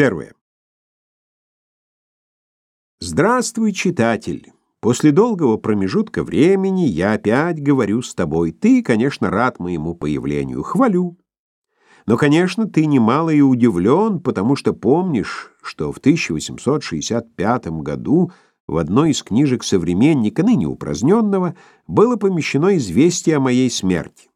Первое. Здравствуй, читатель. После долгого промежутка времени я опять говорю с тобой. Ты, конечно, рад моему появлению, хвалю. Но, конечно, ты немало и удивлен, потому что помнишь, что в 1865 году в одной из книжек современника, ныне упраздненного, было помещено известие о моей смерти.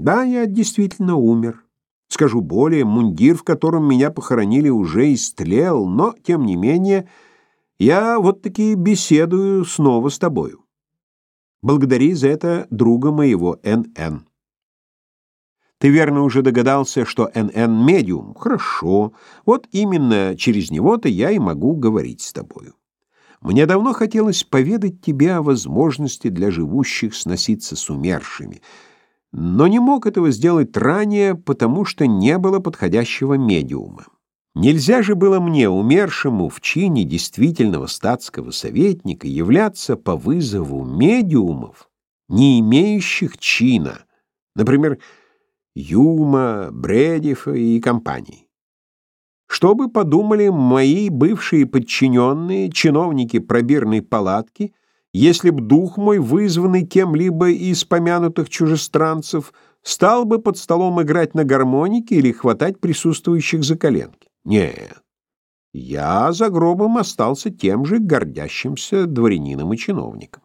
Да, я действительно умер. Скажу более, мундир, в котором меня похоронили, уже истлел, но, тем не менее, я вот таки беседую снова с тобою. Благодари за это друга моего Н.Н. Ты верно уже догадался, что Н.Н. медиум? Хорошо. Вот именно через него-то я и могу говорить с тобою. Мне давно хотелось поведать тебе о возможности для живущих сноситься с умершими — но не мог этого сделать ранее, потому что не было подходящего медиума. Нельзя же было мне, умершему в чине действительного статского советника, являться по вызову медиумов, не имеющих чина, например, Юма, Бредифа и компании. Что бы подумали мои бывшие подчиненные, чиновники пробирной палатки — если б дух мой, вызванный кем-либо из помянутых чужестранцев, стал бы под столом играть на гармонике или хватать присутствующих за коленки. Нет, я за гробом остался тем же гордящимся дворянином и чиновником.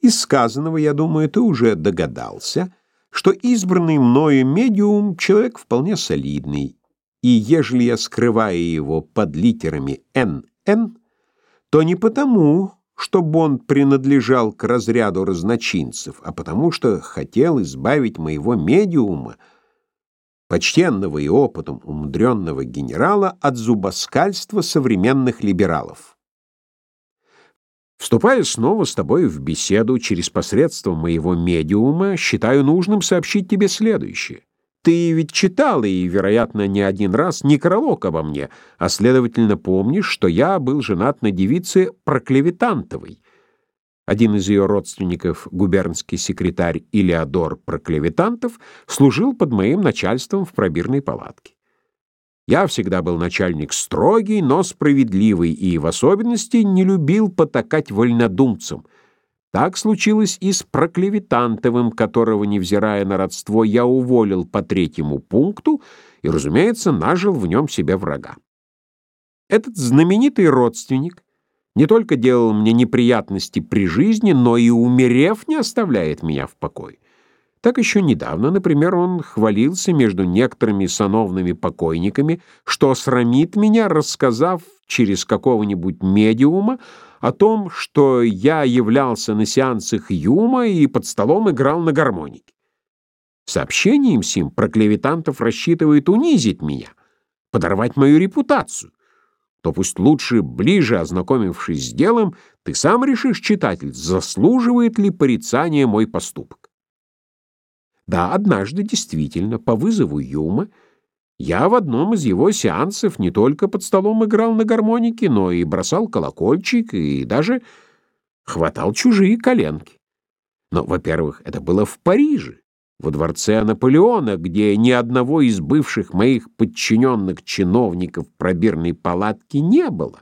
Из сказанного, я думаю, ты уже догадался, что избранный мною медиум — человек вполне солидный, и ежели я скрываю его под литерами «НН», то не потому, чтобы он принадлежал к разряду разночинцев, а потому что хотел избавить моего медиума, почтенного и опытом умудренного генерала, от зубоскальства современных либералов. Вступая снова с тобой в беседу через посредство моего медиума, считаю нужным сообщить тебе следующее. Ты ведь читал и, вероятно, не один раз некролог обо мне, а, следовательно, помнишь, что я был женат на девице Проклеветантовой. Один из ее родственников, губернский секретарь Илеодор Проклеветантов, служил под моим начальством в пробирной палатке. Я всегда был начальник строгий, но справедливый и, в особенности, не любил потакать вольнодумцам — так случилось и с Проклевитантовым, которого, невзирая на родство, я уволил по третьему пункту и, разумеется, нажил в нем себе врага. Этот знаменитый родственник не только делал мне неприятности при жизни, но и, умерев, не оставляет меня в покое. Так еще недавно, например, он хвалился между некоторыми сановными покойниками, что срамит меня, рассказав через какого-нибудь медиума о том, что я являлся на сеансах Юма и под столом играл на гармонике. Сообщением сим проклеветантов рассчитывает унизить меня, подорвать мою репутацию. То пусть лучше, ближе ознакомившись с делом, ты сам решишь, читатель, заслуживает ли порицания мой поступок. Да, однажды действительно по вызову Юма я в одном из его сеансов не только под столом играл на гармонике, но и бросал колокольчик и даже хватал чужие коленки. Но, во-первых, это было в Париже, во дворце Наполеона, где ни одного из бывших моих подчиненных чиновников пробирной палатки не было.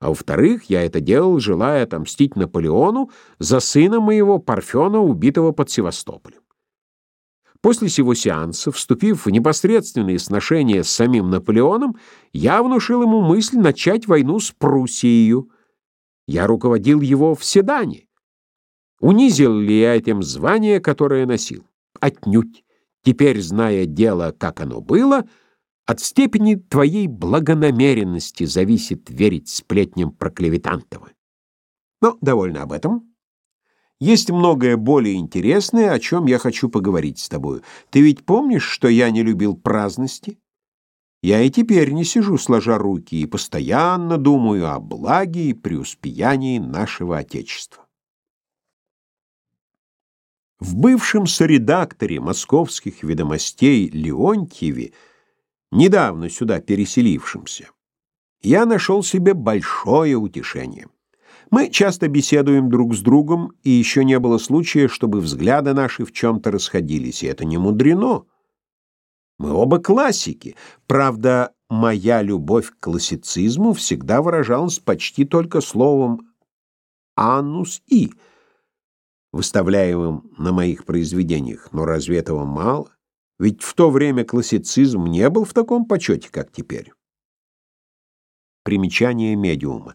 А во-вторых, я это делал, желая отомстить Наполеону за сына моего Парфена, убитого под Севастополем. После сего сеанса, вступив в непосредственные сношения с самим Наполеоном, я внушил ему мысль начать войну с Пруссией. Я руководил его в Седане. Унизил ли я этим звание, которое носил? Отнюдь. Теперь, зная дело, как оно было, от степени твоей благонамеренности зависит верить сплетням проклеветантова. Но довольно об этом. Есть многое более интересное, о чем я хочу поговорить с тобою. Ты ведь помнишь, что я не любил праздности? Я и теперь не сижу сложа руки и постоянно думаю о благе и преуспеянии нашего Отечества. В бывшем соредакторе московских ведомостей Леонтьеве, недавно сюда переселившемся, я нашел себе большое утешение. Мы часто беседуем друг с другом, и еще не было случая, чтобы взгляды наши в чем-то расходились, и это не мудрено. Мы оба классики. Правда, моя любовь к классицизму всегда выражалась почти только словом «анус и», выставляемым на моих произведениях. Но разве этого мало? Ведь в то время классицизм не был в таком почете, как теперь. Примечание медиума.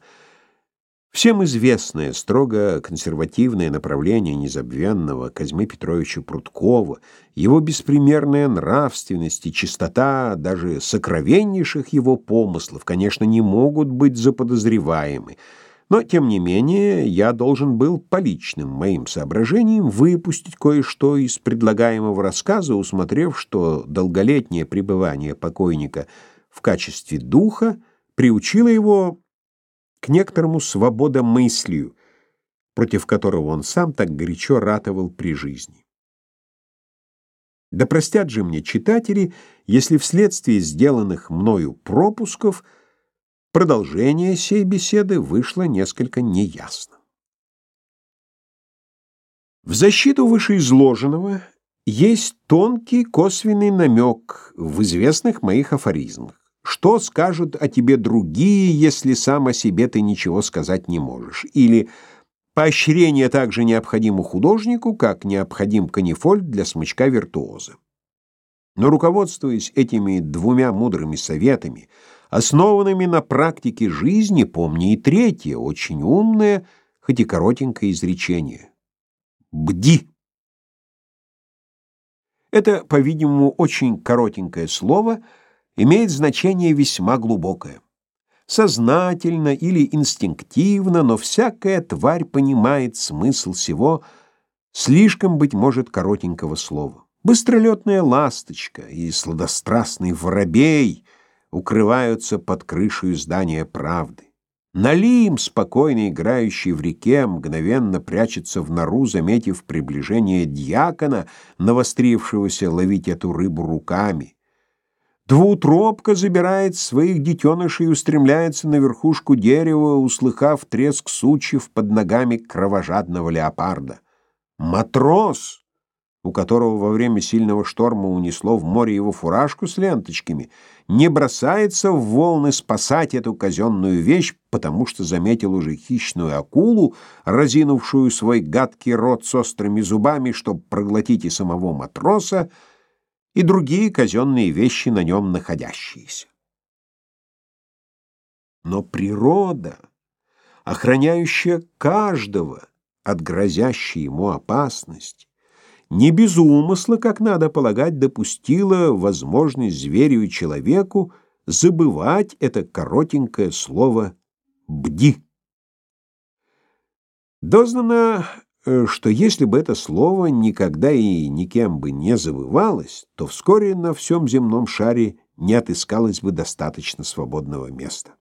Всем известное строго консервативное направление незабвенного Козьмы Петровича Прудкова, его беспримерная нравственность и чистота даже сокровеннейших его помыслов, конечно, не могут быть заподозреваемы. Но, тем не менее, я должен был по личным моим соображениям выпустить кое-что из предлагаемого рассказа, усмотрев, что долголетнее пребывание покойника в качестве духа приучило его к некоторому свободомыслию, против которого он сам так горячо ратовал при жизни. Да простят же мне читатели, если вследствие сделанных мною пропусков продолжение сей беседы вышло несколько неясно. В защиту вышеизложенного есть тонкий косвенный намек в известных моих афоризмах. Что скажут о тебе другие, если сам о себе ты ничего сказать не можешь? Или поощрение также необходимо художнику, как необходим канифоль для смычка-виртуоза. Но руководствуясь этими двумя мудрыми советами, основанными на практике жизни, помни и третье, очень умное, хоть и коротенькое изречение. «Бди!» Это, по-видимому, очень коротенькое слово — имеет значение весьма глубокое. Сознательно или инстинктивно, но всякая тварь понимает смысл всего слишком, быть может, коротенького слова. Быстролетная ласточка и сладострастный воробей укрываются под крышей здания правды. Налим, спокойно играющий в реке, мгновенно прячется в нору, заметив приближение дьякона, навострившегося ловить эту рыбу руками. Двуутробка забирает своих детенышей и устремляется на верхушку дерева, услыхав треск сучьев под ногами кровожадного леопарда. Матрос, у которого во время сильного шторма унесло в море его фуражку с ленточками, не бросается в волны спасать эту казенную вещь, потому что заметил уже хищную акулу, разинувшую свой гадкий рот с острыми зубами, чтобы проглотить и самого матроса, и другие казенные вещи на нем находящиеся. Но природа, охраняющая каждого от грозящей ему опасности, не без умысла, как надо полагать, допустила возможность зверю и человеку забывать это коротенькое слово «бди». Дознано что если бы это слово никогда и никем бы не забывалось, то вскоре на всем земном шаре не отыскалось бы достаточно свободного места.